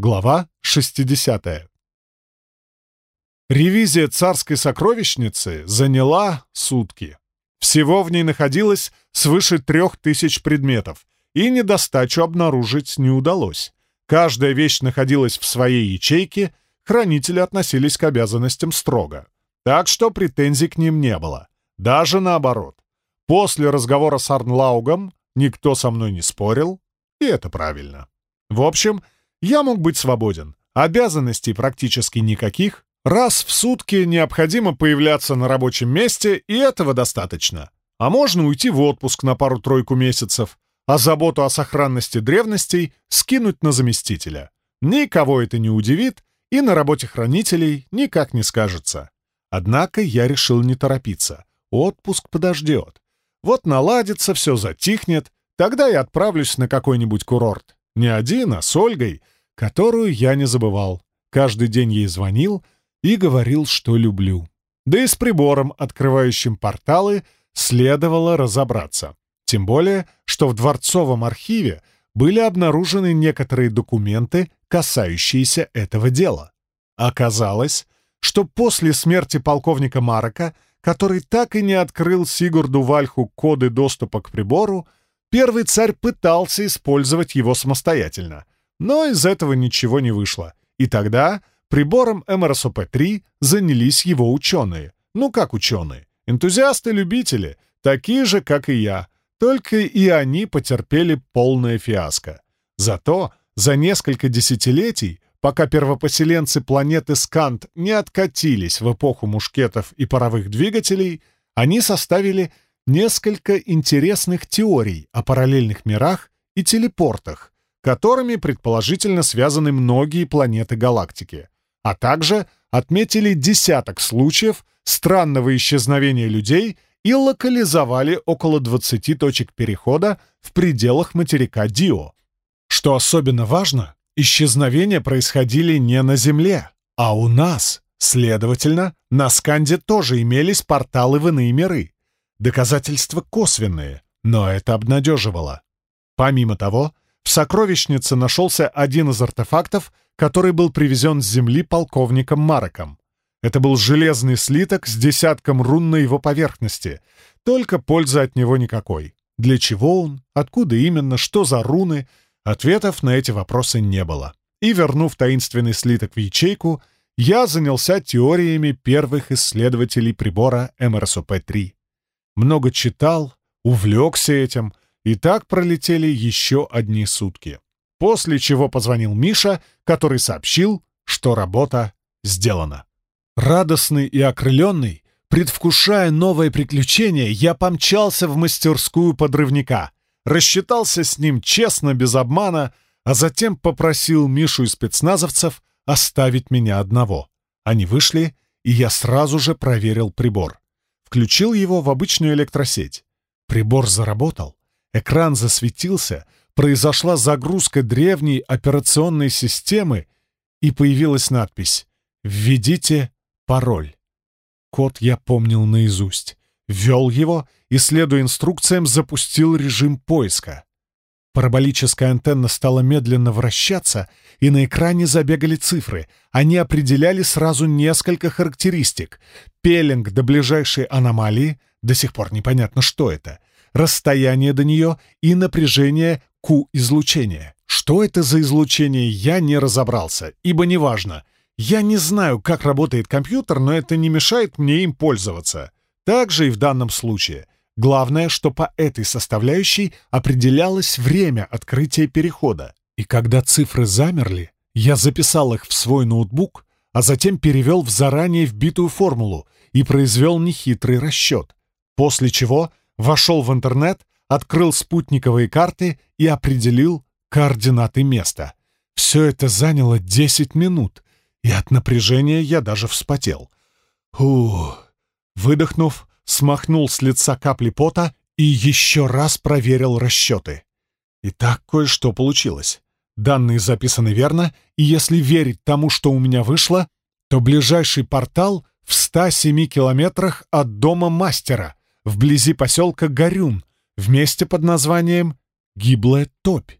Глава 60. Ревизия царской сокровищницы заняла сутки. Всего в ней находилось свыше трех тысяч предметов, и недостачу обнаружить не удалось. Каждая вещь находилась в своей ячейке, хранители относились к обязанностям строго. Так что претензий к ним не было. Даже наоборот. После разговора с Арнлаугом никто со мной не спорил, и это правильно. В общем, я мог быть свободен. Обязанностей практически никаких. Раз в сутки необходимо появляться на рабочем месте, и этого достаточно. А можно уйти в отпуск на пару-тройку месяцев, а заботу о сохранности древностей скинуть на заместителя. Никого это не удивит, и на работе хранителей никак не скажется. Однако я решил не торопиться. Отпуск подождет. Вот наладится, все затихнет, тогда я отправлюсь на какой-нибудь курорт. Не один, а с Ольгой, которую я не забывал. Каждый день ей звонил и говорил, что люблю. Да и с прибором, открывающим порталы, следовало разобраться. Тем более, что в дворцовом архиве были обнаружены некоторые документы, касающиеся этого дела. Оказалось, что после смерти полковника Марака который так и не открыл Сигурду Вальху коды доступа к прибору, первый царь пытался использовать его самостоятельно, но из этого ничего не вышло. И тогда прибором МРСОП-3 занялись его ученые. Ну как ученые? Энтузиасты-любители, такие же, как и я, только и они потерпели полное фиаско. Зато за несколько десятилетий пока первопоселенцы планеты Скант не откатились в эпоху мушкетов и паровых двигателей, они составили несколько интересных теорий о параллельных мирах и телепортах, которыми предположительно связаны многие планеты галактики, а также отметили десяток случаев странного исчезновения людей и локализовали около 20 точек перехода в пределах материка Дио. Что особенно важно, исчезновения происходили не на Земле, а у нас. Следовательно, на Сканде тоже имелись порталы в иные миры. Доказательства косвенные, но это обнадеживало. Помимо того, в сокровищнице нашелся один из артефактов, который был привезен с Земли полковником Мароком. Это был железный слиток с десятком рун на его поверхности, только пользы от него никакой. Для чего он, откуда именно, что за руны — Ответов на эти вопросы не было. И, вернув таинственный слиток в ячейку, я занялся теориями первых исследователей прибора МРСОП-3. Много читал, увлекся этим, и так пролетели еще одни сутки. После чего позвонил Миша, который сообщил, что работа сделана. Радостный и окрыленный, предвкушая новое приключение, я помчался в мастерскую подрывника — рассчитался с ним честно, без обмана, а затем попросил Мишу и спецназовцев оставить меня одного. Они вышли, и я сразу же проверил прибор. Включил его в обычную электросеть. Прибор заработал, экран засветился, произошла загрузка древней операционной системы, и появилась надпись «Введите пароль». Код я помнил наизусть ввел его и, следуя инструкциям, запустил режим поиска. Параболическая антенна стала медленно вращаться, и на экране забегали цифры. Они определяли сразу несколько характеристик. Пелинг до ближайшей аномалии, до сих пор непонятно, что это, расстояние до нее и напряжение Q-излучения. Что это за излучение, я не разобрался, ибо неважно. Я не знаю, как работает компьютер, но это не мешает мне им пользоваться. Так же и в данном случае. Главное, что по этой составляющей определялось время открытия перехода. И когда цифры замерли, я записал их в свой ноутбук, а затем перевел в заранее вбитую формулу и произвел нехитрый расчет. После чего вошел в интернет, открыл спутниковые карты и определил координаты места. Все это заняло 10 минут, и от напряжения я даже вспотел. Ух... Выдохнув, смахнул с лица капли пота и еще раз проверил расчеты. И так кое-что получилось. Данные записаны верно, и если верить тому, что у меня вышло, то ближайший портал в 107 километрах от дома мастера, вблизи поселка Горюн, в месте под названием Гиблая топь.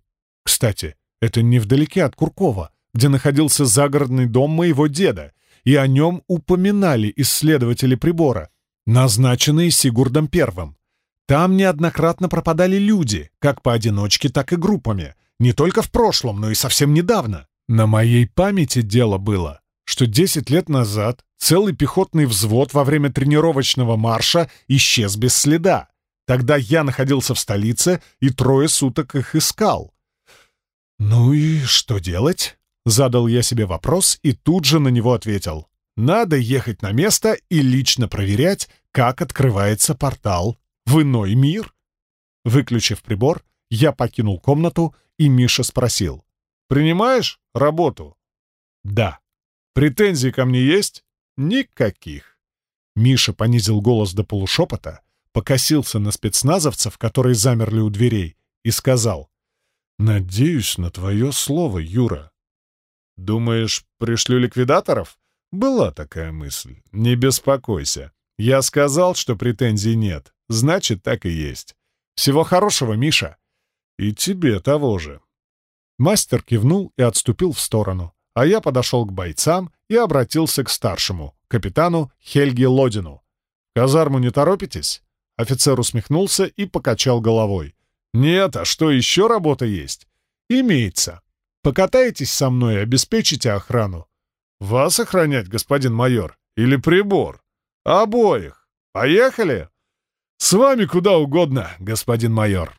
Кстати, это невдалеке от Куркова, где находился загородный дом моего деда, и о нем упоминали исследователи прибора, назначенные Сигурдом Первым. Там неоднократно пропадали люди, как поодиночке, так и группами, не только в прошлом, но и совсем недавно. На моей памяти дело было, что 10 лет назад целый пехотный взвод во время тренировочного марша исчез без следа. Тогда я находился в столице и трое суток их искал. «Ну и что делать?» — задал я себе вопрос и тут же на него ответил. «Надо ехать на место и лично проверять, как открывается портал в иной мир». Выключив прибор, я покинул комнату, и Миша спросил. «Принимаешь работу?» «Да». «Претензий ко мне есть?» «Никаких». Миша понизил голос до полушепота, покосился на спецназовцев, которые замерли у дверей, и сказал. «Надеюсь на твое слово, Юра». «Думаешь, пришлю ликвидаторов?» «Была такая мысль. Не беспокойся. Я сказал, что претензий нет. Значит, так и есть. Всего хорошего, Миша. И тебе того же». Мастер кивнул и отступил в сторону, а я подошел к бойцам и обратился к старшему, капитану Хельги Лодину. «Казарму не торопитесь?» Офицер усмехнулся и покачал головой. «Нет, а что, еще работа есть?» «Имеется. Покатаетесь со мной и обеспечите охрану». «Вас охранять, господин майор? Или прибор?» «Обоих. Поехали?» «С вами куда угодно, господин майор».